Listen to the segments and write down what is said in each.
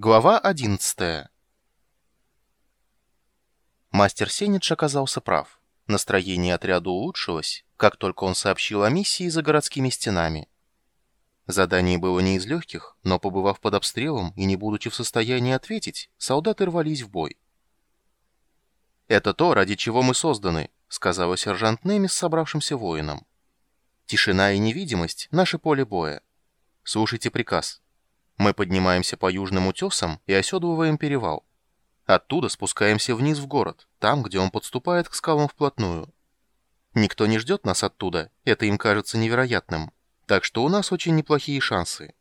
Глава 11 Мастер Сенедж оказался прав. Настроение отряда улучшилось, как только он сообщил о миссии за городскими стенами. Задание было не из легких, но, побывав под обстрелом и не будучи в состоянии ответить, солдаты рвались в бой. «Это то, ради чего мы созданы», — сказала сержант Немис собравшимся воинам. «Тишина и невидимость — наше поле боя. Слушайте приказ». Мы поднимаемся по южным утесам и оседлываем перевал. Оттуда спускаемся вниз в город, там, где он подступает к скалам вплотную. Никто не ждет нас оттуда, это им кажется невероятным. Так что у нас очень неплохие шансы.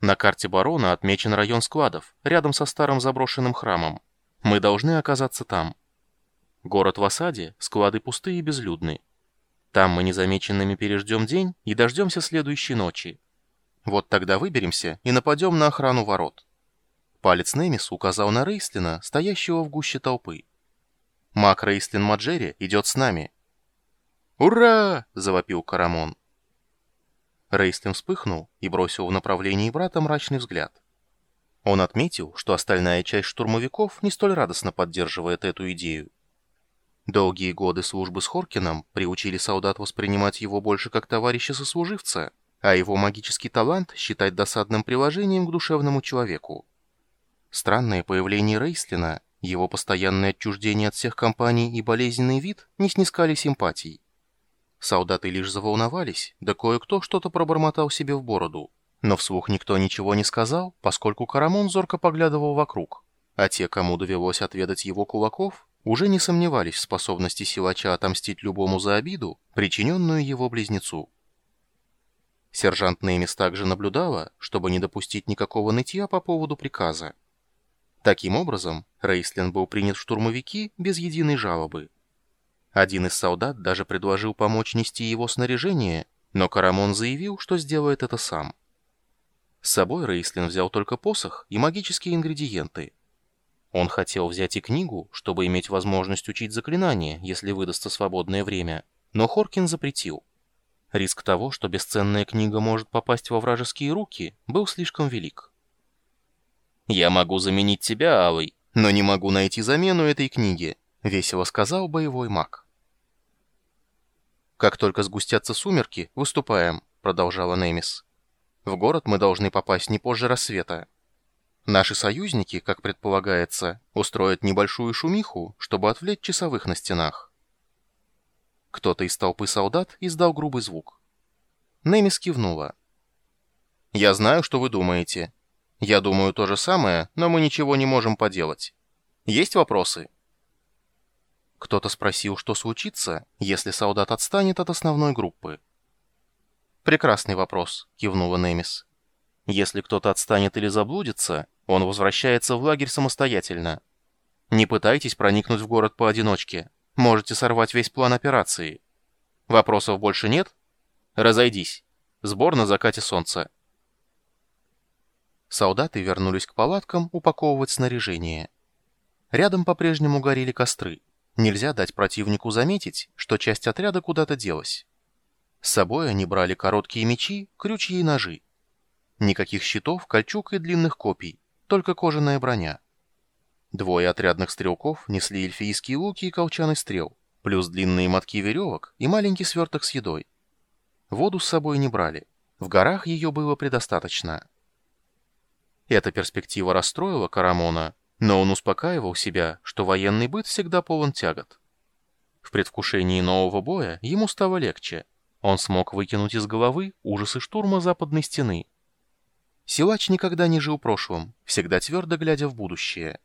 На карте барона отмечен район складов, рядом со старым заброшенным храмом. Мы должны оказаться там. Город в осаде, склады пустые и безлюдны. Там мы незамеченными переждем день и дождемся следующей ночи. Вот тогда выберемся и нападем на охрану ворот. Палец Немис указал на Рейслина, стоящего в гуще толпы. Мак Рейслин Маджери идет с нами. «Ура!» — завопил Карамон. Рейслин вспыхнул и бросил в направлении брата мрачный взгляд. Он отметил, что остальная часть штурмовиков не столь радостно поддерживает эту идею. Долгие годы службы с Хоркином приучили солдат воспринимать его больше как товарища-сослуживца, а его магический талант считать досадным приложением к душевному человеку. Странное появление Рейслина, его постоянное отчуждение от всех компаний и болезненный вид не снискали симпатий. Солдаты лишь заволновались, да кое-кто что-то пробормотал себе в бороду. Но вслух никто ничего не сказал, поскольку Карамон зорко поглядывал вокруг, а те, кому довелось отведать его кулаков, уже не сомневались в способности силача отомстить любому за обиду, причиненную его близнецу. Сержант Немис также наблюдала, чтобы не допустить никакого нытья по поводу приказа. Таким образом, Рейслин был принят в штурмовики без единой жалобы. Один из солдат даже предложил помочь нести его снаряжение, но Карамон заявил, что сделает это сам. С собой Рейслин взял только посох и магические ингредиенты. Он хотел взять и книгу, чтобы иметь возможность учить заклинания, если выдастся свободное время, но Хоркин запретил. Риск того, что бесценная книга может попасть во вражеские руки, был слишком велик. «Я могу заменить тебя, Алый, но не могу найти замену этой книге», — весело сказал боевой маг. «Как только сгустятся сумерки, выступаем», — продолжала Немис. «В город мы должны попасть не позже рассвета. Наши союзники, как предполагается, устроят небольшую шумиху, чтобы отвлечь часовых на стенах. Кто-то из толпы солдат издал грубый звук. Немис кивнула. «Я знаю, что вы думаете. Я думаю то же самое, но мы ничего не можем поделать. Есть вопросы?» Кто-то спросил, что случится, если солдат отстанет от основной группы. «Прекрасный вопрос», — кивнула Немис. «Если кто-то отстанет или заблудится, он возвращается в лагерь самостоятельно. Не пытайтесь проникнуть в город поодиночке. Можете сорвать весь план операции. Вопросов больше нет? Разойдись. Сбор на закате солнца. Солдаты вернулись к палаткам упаковывать снаряжение. Рядом по-прежнему горели костры. Нельзя дать противнику заметить, что часть отряда куда-то делась. С собой они брали короткие мечи, крючья и ножи. Никаких щитов, кольчуг и длинных копий, только кожаная броня. Двое отрядных стрелков несли эльфийские луки и колчаны стрел, плюс длинные мотки веревок и маленький сверток с едой. Воду с собой не брали. В горах ее было предостаточно. Эта перспектива расстроила Карамона, но он успокаивал себя, что военный быт всегда полон тягот. В предвкушении нового боя ему стало легче. Он смог выкинуть из головы ужасы штурма западной стены. Силач никогда не жил прошлым, всегда твердо глядя в будущее.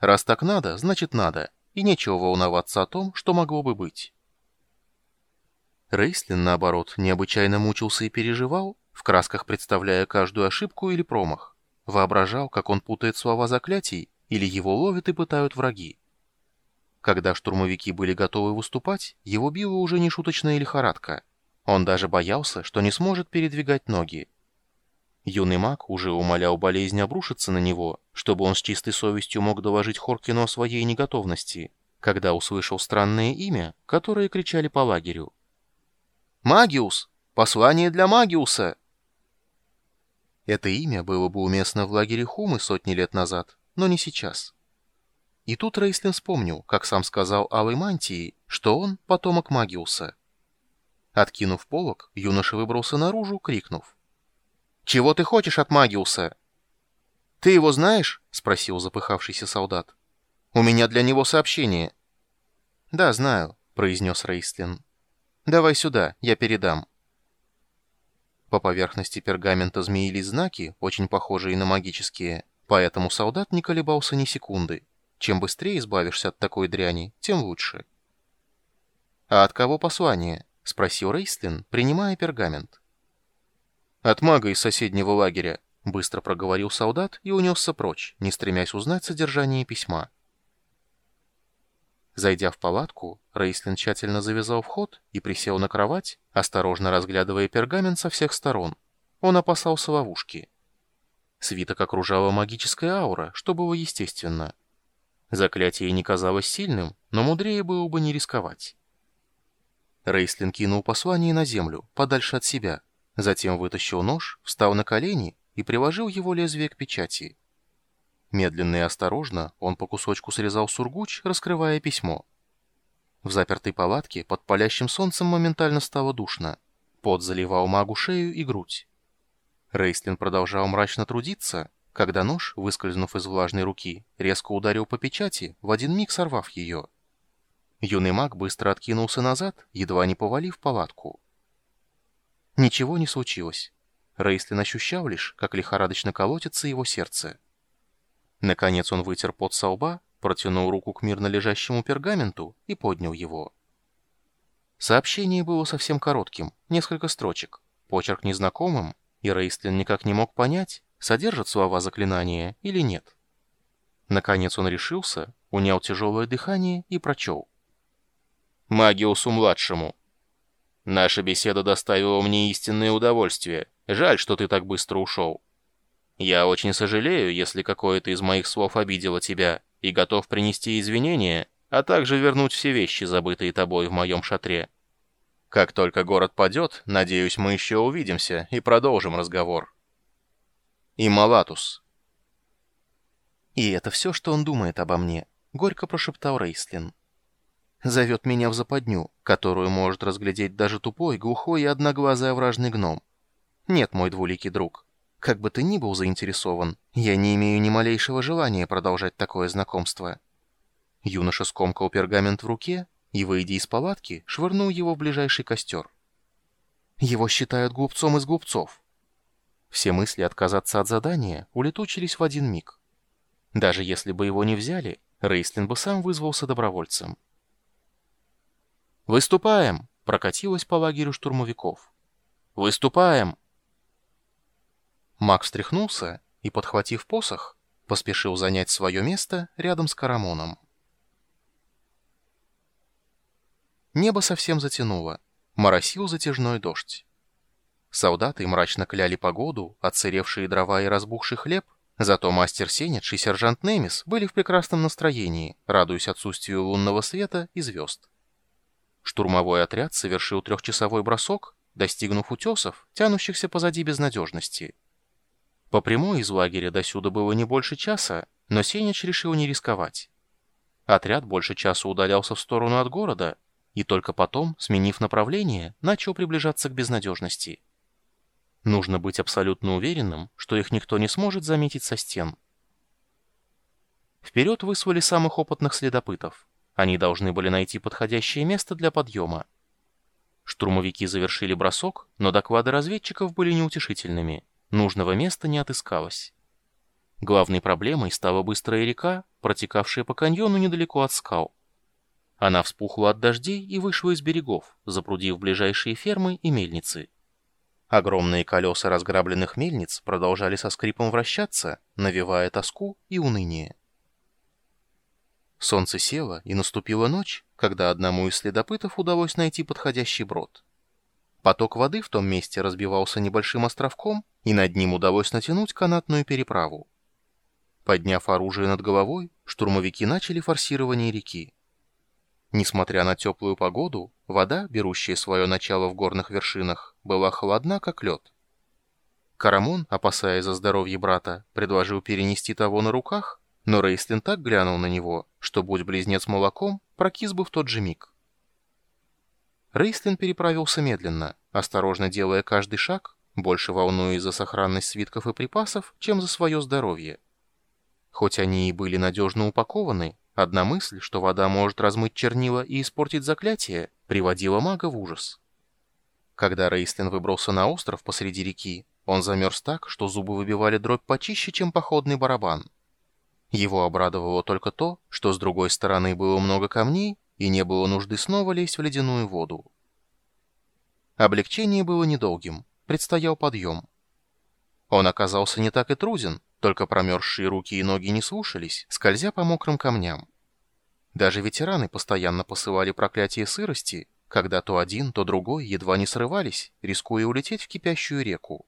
Раз так надо, значит надо, и нечего волноваться о том, что могло бы быть. Рейслин, наоборот, необычайно мучился и переживал, в красках представляя каждую ошибку или промах. Воображал, как он путает слова заклятий, или его ловят и пытают враги. Когда штурмовики были готовы выступать, его била уже не шуточная лихорадка. Он даже боялся, что не сможет передвигать ноги. Юный маг уже умолял болезнь обрушиться на него, чтобы он с чистой совестью мог доложить Хоркину о своей неготовности, когда услышал странное имя, которое кричали по лагерю. «Магиус! Послание для Магиуса!» Это имя было бы уместно в лагере Хумы сотни лет назад, но не сейчас. И тут Рейслин вспомнил, как сам сказал Алой Мантии, что он потомок Магиуса. Откинув полог, юноша выбрался наружу, крикнув. «Чего ты хочешь от Магиуса?» «Ты его знаешь?» — спросил запыхавшийся солдат. «У меня для него сообщение». «Да, знаю», — произнес Рейслин. «Давай сюда, я передам». По поверхности пергамента змеились знаки, очень похожие на магические, поэтому солдат не колебался ни секунды. Чем быстрее избавишься от такой дряни, тем лучше. «А от кого послание?» — спросил Рейстлин, принимая пергамент. «От мага из соседнего лагеря», — быстро проговорил солдат и унесся прочь, не стремясь узнать содержание письма. Зайдя в палатку, Рейслин тщательно завязал вход и присел на кровать, осторожно разглядывая пергамент со всех сторон. Он опасался ловушки. Свиток окружала магическая аура, что было естественно. Заклятие не казалось сильным, но мудрее было бы не рисковать. Рейслин кинул послание на землю, подальше от себя, затем вытащил нож, встал на колени и приложил его лезвие к печати. Медленно и осторожно он по кусочку срезал сургуч, раскрывая письмо. В запертой палатке под палящим солнцем моментально стало душно. Пот заливал магу шею и грудь. Рейслин продолжал мрачно трудиться, когда нож, выскользнув из влажной руки, резко ударил по печати, в один миг сорвав ее. Юный маг быстро откинулся назад, едва не повалив палатку. Ничего не случилось. Рейстлин ощущал лишь, как лихорадочно колотится его сердце. Наконец он вытер пот со лба, протянул руку к мирно лежащему пергаменту и поднял его. Сообщение было совсем коротким, несколько строчек, почерк незнакомым, и Рейстлин никак не мог понять, содержат слова заклинания или нет. Наконец он решился, унял тяжелое дыхание и прочел. «Магиусу-младшему. Наша беседа доставила мне истинное удовольствие. Жаль, что ты так быстро ушел. Я очень сожалею, если какое-то из моих слов обидело тебя, и готов принести извинения, а также вернуть все вещи, забытые тобой в моем шатре. Как только город падет, надеюсь, мы еще увидимся и продолжим разговор» и Малатус. «И это все, что он думает обо мне», — горько прошептал Рейслин. «Зовет меня в западню, которую может разглядеть даже тупой, глухой и одноглазый овражный гном. Нет, мой двуликий друг, как бы ты ни был заинтересован, я не имею ни малейшего желания продолжать такое знакомство». Юноша скомкал пергамент в руке и, выйдя из палатки, швырнул его в ближайший костер. «Его считают глупцом из глупцов. Все мысли отказаться от задания улетучились в один миг. Даже если бы его не взяли, Рейслин бы сам вызвался добровольцем. «Выступаем!» — прокатилась по лагерю штурмовиков. «Выступаем!» Маг встряхнулся и, подхватив посох, поспешил занять свое место рядом с Карамоном. Небо совсем затянуло. Моросил затяжной дождь. Солдаты мрачно кляли погоду, отсыревшие дрова и разбухший хлеб, зато мастер Сенедж и сержант Немис были в прекрасном настроении, радуясь отсутствию лунного света и звезд. Штурмовой отряд совершил трехчасовой бросок, достигнув утесов, тянущихся позади безнадежности. По прямой из лагеря до сюда было не больше часа, но Сенедж решил не рисковать. Отряд больше часа удалялся в сторону от города, и только потом, сменив направление, начал приближаться к безнадежности. Нужно быть абсолютно уверенным, что их никто не сможет заметить со стен. Вперед выслали самых опытных следопытов. Они должны были найти подходящее место для подъема. Штурмовики завершили бросок, но доклады разведчиков были неутешительными. Нужного места не отыскалось. Главной проблемой стала быстрая река, протекавшая по каньону недалеко от скал. Она вспухла от дождей и вышла из берегов, запрудив ближайшие фермы и мельницы. Огромные колеса разграбленных мельниц продолжали со скрипом вращаться, навевая тоску и уныние. Солнце село, и наступила ночь, когда одному из следопытов удалось найти подходящий брод. Поток воды в том месте разбивался небольшим островком, и над ним удалось натянуть канатную переправу. Подняв оружие над головой, штурмовики начали форсирование реки. Несмотря на теплую погоду, вода, берущая свое начало в горных вершинах, была холодна, как лед. Карамон, опасаясь за здоровье брата, предложил перенести того на руках, но Рейстлин так глянул на него, что, будь близнец молоком, прокис бы в тот же миг. Рейстлин переправился медленно, осторожно делая каждый шаг, больше волнуясь за сохранность свитков и припасов, чем за свое здоровье. Хоть они и были надежно упакованы, одна мысль, что вода может размыть чернила и испортить заклятие, приводила мага в ужас. Когда Рейстлин выбрался на остров посреди реки, он замерз так, что зубы выбивали дробь почище, чем походный барабан. Его обрадовало только то, что с другой стороны было много камней, и не было нужды снова лезть в ледяную воду. Облегчение было недолгим, предстоял подъем. Он оказался не так и труден, только промерзшие руки и ноги не слушались, скользя по мокрым камням. Даже ветераны постоянно посылали проклятие сырости, когда то один, то другой едва не срывались, рискуя улететь в кипящую реку.